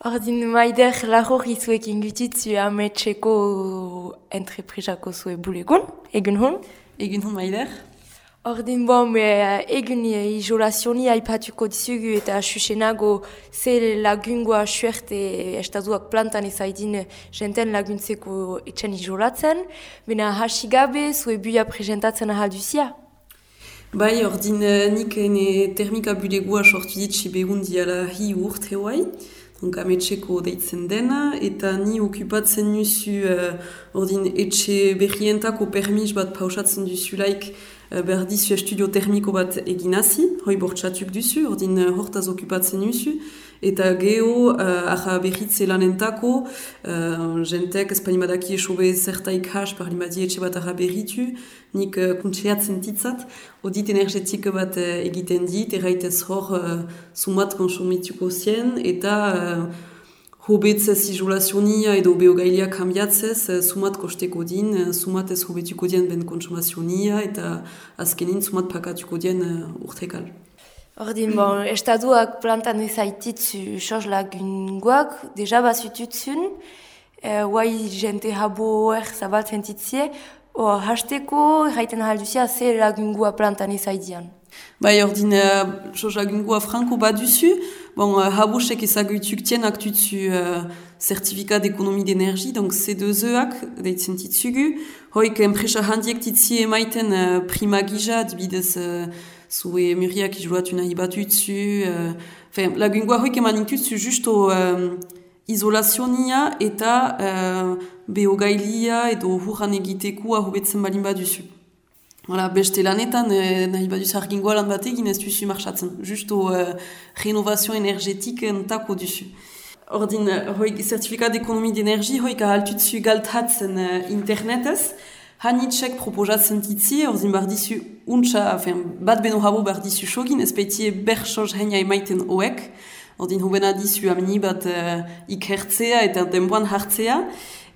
Ordin maider lagor izuekin gutitzu ametxeko entreprisako zue bulegun, egun hon? Egun hon maider. Ordin bon, egun izolazioni aipatuko dizugu eta xuxenago ze lagungoa suerte estazuak plantan ezaidin jenten laguntzeko etxen izolatzen. Bena hasi gabe, zue buia presentatzen ahalduzia? Bai, ordin nik ene termika bulegoa sortu dit sibegun diala hi urte hoai. Donc ametxeko deitzen dena, eta ni okupatzen duzu uh, ordin etxe berrientako permis bat pausatzen duzu laik uh, behar dizu estudio termiko bat eginazi, hoi bortxatuk duzu, ordin uh, hortaz okupatzen duzu, eta geho uh, arra berritze lanentako, uh, jentek espanimadaki esobe zertaik has, parlimadi etxe bat arra berritu, nik uh, kuntseatzen titzat, odit energetik bat uh, egiten dit, erraitez hor uh, sumat konsumituko zien, eta uh, hobetzez izolazionia edo beogailia kambiatzez, uh, sumat kosteko din, uh, sumat ez hobetuko dien ben konsumazionia, eta azkenin sumat pakatuko dien uh, urtekal. Ordin, bon, estaduak plantan ezaititzu sos lagungoak, deja bazututzun, uh, guai jente habo er zabaltzen titzie, O, hasteko, erraiten ahalduzia, ze lagungua plantan ezaidian. Bai, ordin, uh, sos lagungua franko baduzu, bon, uh, habosek ezagutuk tien aktutzu uh, certifikat d'ekonomi d'energi, donc C2E-ak, deitzen titzugu, hoik enpresa handiek titzi emaiten uh, dibidez uh, zue muriak izolatu nahi batutzu, uh, fin, lagungua hoik eman intutzu justo... Uh, izolazionia eta uh, beogailia edo hurran egitekua hobetzen balin baduzu. Hala, beste lanetan, eh, nahi baduzu argingoa lan bat egin ez duzu marxatzen. Justo uh, renovazio energetik entako duzu. Ordin, hoi zertifikat d'ekonomi d'energi, hoi ka altutzu galtatzen uh, internetez, Hanitxek proposatzen titzi, ordin bardizu untsa, bat beno habo bardizu sogin, ez beitie ber soz heina emaiten oek, Ordin hobena dizu amini bat uh, ikertzea eta denboan hartzea.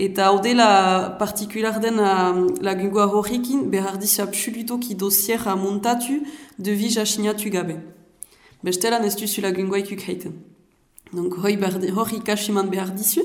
Eta hau dela partikular den uh, lagungoa horrekin behar dizu absolutoki dosiera montatu devi jasinatu gabe. Bestelan ez duzu lagungoa ikuk heiten. Donc hori ikasiman behar dizu.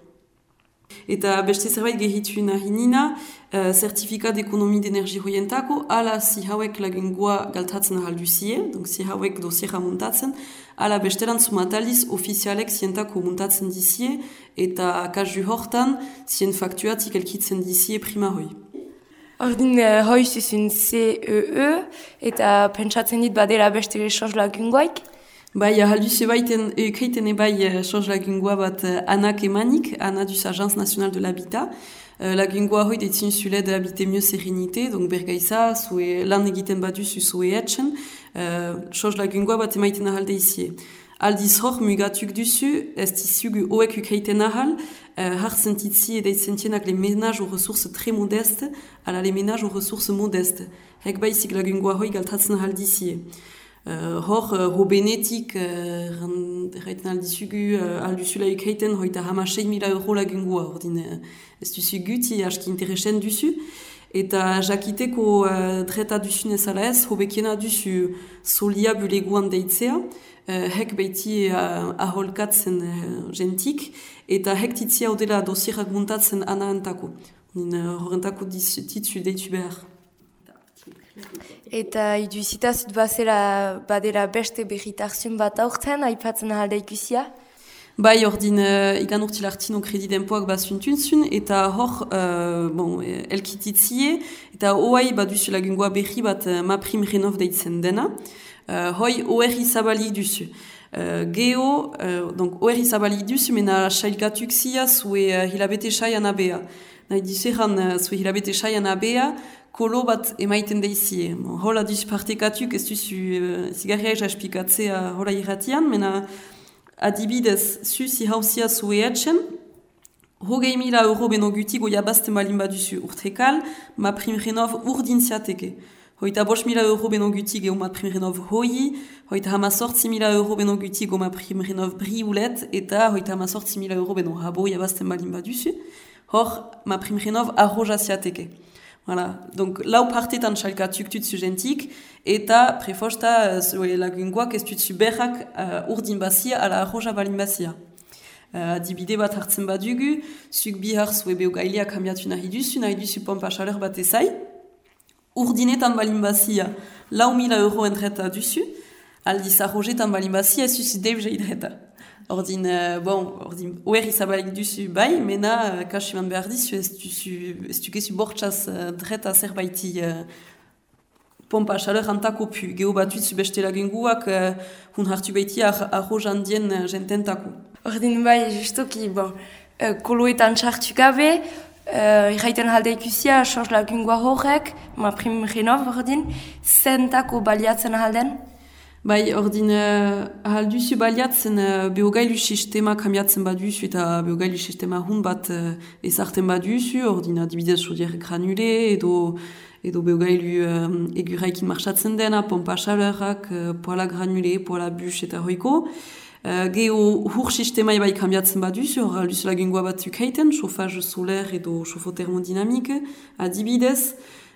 Eta beste zerbait gehitu nahi nina, uh, zertifikat ekonomi d'energi hoientako, ala si hauek lagungua galtatzen ahalduzie, donc si hauek dosiera montatzen, ala bestelan sumataliz ofizialek zientako montatzen dizie, eta kasu hortan, zien faktuatik elkitzen dizie prima hoi. Ordin, uh, hoi zuzun CEE, eta pentsatzen dit badela beste change lagungoik? Bai, ahalduze baiten, eukeiten ebai change lagungoa bat anak emanik, ana duz Agence Nationale de l'Habitat, Uh, lagungoa hoi detzin zule de habite mieux serenite, donc bergaiza, zue lan egiten baduzu zue etxen, uh, soz lagungoa bat emaiten ahalde izie. Aldiz hor mugatuk duzu, ez dizugu oek ukeiten ahal, uh, har sentitzi edaitzen tienak le menaj o ressource tre modeste, ala le menaj o ressource modeste. Hek baizik lagungoa hoi galtatzen ahaldizie. Uh, hor, uh, ho benetik, uh, erraiten aldizugu, uh, alduzula ukeiten, hoita hama 6 mila euro lagungoa, ordin, uh, ez duzu guti, aski interesen duzu, eta jakiteko uh, dreta duzu nezala ez, hobekiena duzu solia buleguan deitzea, uh, hek beiti uh, aholkatzen uh, gentik, eta hek titzia odela dosierak muntatzen ana entako. Horrentako uh, titzu deitu behar. Eta iduzita zut bazela badela beste berritarzun bat aurten, aipatzen ahalda ikusia? Bai, ordin, uh, ikan urtil hartino kredi denpoak basuntuntzun, eta hor, uh, bon, elkititzie, eta hoai baduzu lagungoa berri bat uh, ma prim renov deitzen dena, uh, hoi oerri zabalik duzu. Uh, geo, uh, donc oerri zabalik duzu, mena sailgatuk zia zue uh, hilabete saian abea. Nahi duzu eran uh, zue hilabete saian abea, kolo bat emaiten deizie. Hola duz partekatuk, ez duzu uh, zigarria espikatzea hola irratian, mena adibidez, zu si hauzia zue etxen, hogei mila euro beno guti goia bazten balin baduzu urtekal, ma prim renov urdin ziateke. hoita bos mila euro beno gutik eo mat primrenov hoi, hoita hama sortzi mila euro beno gutik o mat primrenov bri ulet, eta hoita hama sortzi mila euro beno rabo yabazten balin baduzu, hor ma primrenov arroja ziateke. Voilà. Donc, lau partetan chalka tuktut zugentik, eta prefosta uh, lagungoak ez tutsu berrak uh, urdin basia ala arroja balin basia. Uh, adibide bat hartzen badugu, zuk bihar zue beogailia kamiatu nahi duzu, nahi duzu pompa chaleur bat ezai, urdinetan balin bazia lau mila euro entreta duzu, aldiz arrojetan balin bazia ez duzu debje idreta. Ordin, uh, bon, ordin, oer izabalik duzu bai, mena uh, kasiman behar dizu ez duzu, ez duzu bortxaz uh, dreta zerbaiti uh, pompa chaleur antako pu. Geo bat duzu beste uh, hun hartu baiti ar arrojan dien uh, jententako. Ordin bai, justoki, bon, uh, koloetan txartu gabe, Uh, Iraiten halde ikusia, sos lagungua horrek, ma prim renov ordin, zentako baliatzen halden? Bai, ordin, uh, halduzu baliatzen uh, beogailu sistema kamiatzen baduzu eta beogailu sistema hun bat uh, ezarten baduzu, ordin adibidez sodier granule edo edo beogailu um, eguraikin marxatzen dena, pompa chaleurak, uh, poala granule, poala bus eta hoiko. Uh, geho hur sistema ebai kambiatzen baduzu, hor alduzu lagungoa batzuk haiten, chauffage soler edo chauffo thermodinamik, adibidez,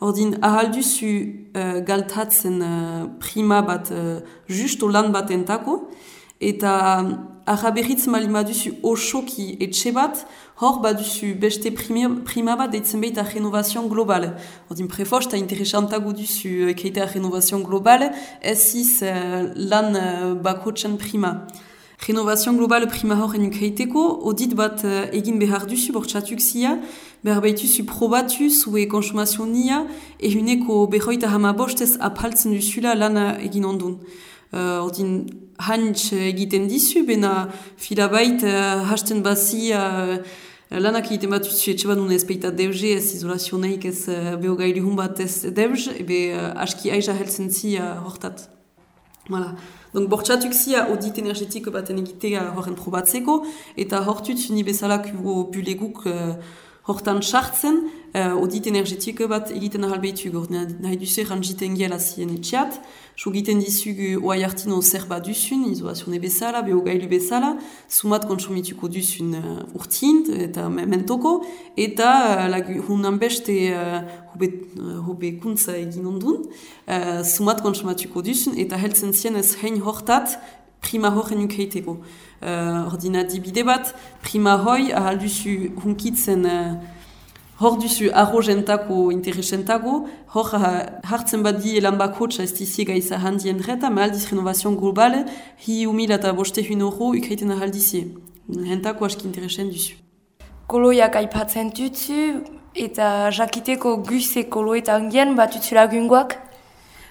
ordin ahalduzu uh, galtatzen uh, prima bat uh, justo lan bat entako, eta ahaberritzen bali baduzu osoki etxe bat, hor baduzu beste prima, prima bat deitzen behita renovazion global. Ordin prefoz, eta interesantago duzu ekeitea renovazion global, ez iz uh, lan uh, bakotzen prima. Renovazion global prima hor enuk heiteko, odit bat uh, egin behar duzu bortxatuk zia, behar behituzu probatu zue konsumazion nia, ehuneko behoita hama bostez apaltzen duzula lan egin ondun. Uh, ordin, hantz egiten dizu, bena filabait uh, hasten bazi uh, lanak egiten bat duzu etxe bat nunez peita deuze, ez izolazioneik ez uh, beogailu hun bat ez deuz, ebe uh, aski aiza helzen zi uh, hortat. Voilà. Donc bortxatuk zia audit energetiko baten egitea horren probatzeko, eta hortut ni bezala kubo buleguk uh, hortan sartzen, uh, audit energetiko bat egiten ahalbeitu nahi duzu ranjiten giela zien etxeat, so egiten dizugu oai hartino zer bat duzun, izolazione bezala, beogailu bezala, sumat kontsumituko duzun uh, urtint eta mentoko, eta uh, lagu, hunan beste uh, hobe, uh, egin ondun, uh, sumat konsumatuko duzun, eta heltzen zien ez hein hortat, prima horren ukeiteko. Uh, ordina dibide bat, prima hoi ahal duzu hunkitzen uh, hor duzu arrojentako interesentago, hor uh, hartzen badi elan bakotxa ez dizi gaiza handien reta, ma aldiz renovazion globale, hi humil eta boste hun oro ukeiten ahal dizi. Hentako aski interesen duzu. Koloiak aipatzen duzu, eta jakiteko guze koloetan gen bat utzu lagungoak,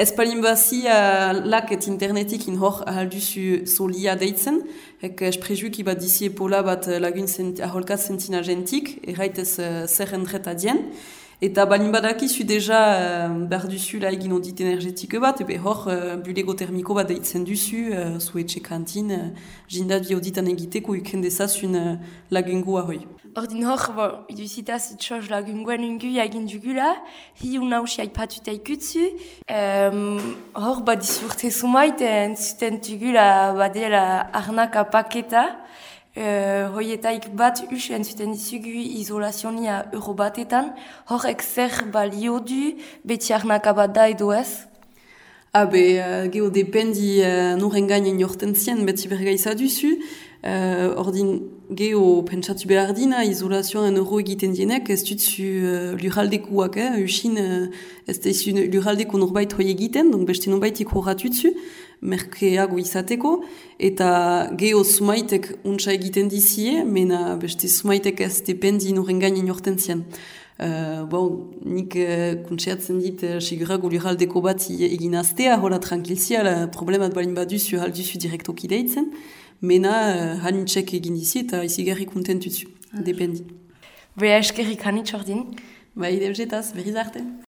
Ez palin bazi uh, lak et internetik in hor ahalduzu solia deitzen, hek esprejuki bat dizi epola bat uh, lagun aholkat sentina gentik, erraitez uh, zer entreta dien. Eta balin badakizu deja uh, behar duzu la egin odit energetike bat, ebe hor uh, bulego termiko bat deitzen duzu, uh, etxe kantin, uh, jindat egiteko ukendezazun uh, lagungo ahoi. Ordin hor, bo, ungu egin dugula, hi. Um, hor. Uh, hoietaik bat us entzuten dizugu izolazionia euro batetan. Horrek zer balio du, beti arnaka bat da edo ez? Habe, uh, geho dependi uh, noren gainen jorten zien, beti bergaiza duzu. Uh, ordin geho pentsatu behar dina, izolazioan euro egiten dienek, ez dutzu uh, lurraldekuak, eh? usin uh, ez daizu lurraldeko norbait hoi egiten, donc beste norbaitik horratutzu, merkeago izateko, eta geho sumaitek untsa egiten dizie, mena beste sumaitek ez dependi noren gainen jorten zien. Uh, bon, nik uh, kuntseatzen dit uh, sigurago lurraldeko bat egin aztea, hola tranquilzia, la problemat balin baduzu halduzu direktoki deitzen, mena uh, hanitxek egin dizi eta izigarri kontentuzu, ah. dependi. Beha eskerrik hanitx ordin? Ba, ide berriz arte.